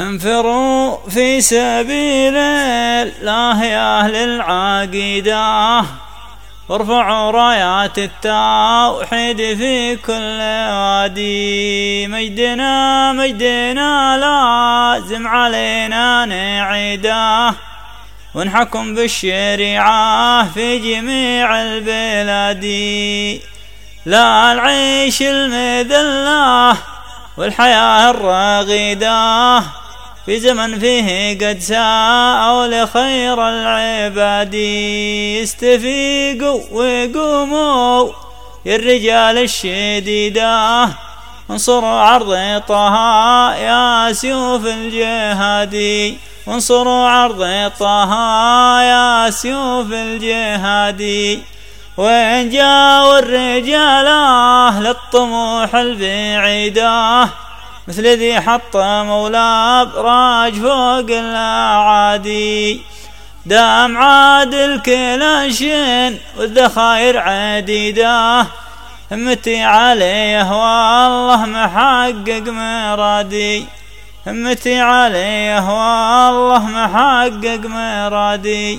أنفروا في سبيل الله يا أهل العقيدة وارفعوا رايات التوحيد في كل وادي. مجدنا مجدنا لازم علينا نعيده. ونحكم بالشريعة في جميع البلاد. لا العيش المذلة والحياة الرغيدة. في زمن فيه قد ساءوا لخير العباد. استفيقوا وقوموا يا الرجال الشديدة. انصروا عرض طه يا سيوف الجهادي انصروا عرض طه يا سيوف الجهادي وين جاءوا الرجال أهل الطموح البعيدة. مثل ذي حط مولاه براج فوق الأعادي. دام عادل كلاشين والذخاير عديدة همتي عليه والله محقق مرادي. همتي عليه والله محقق مرادي.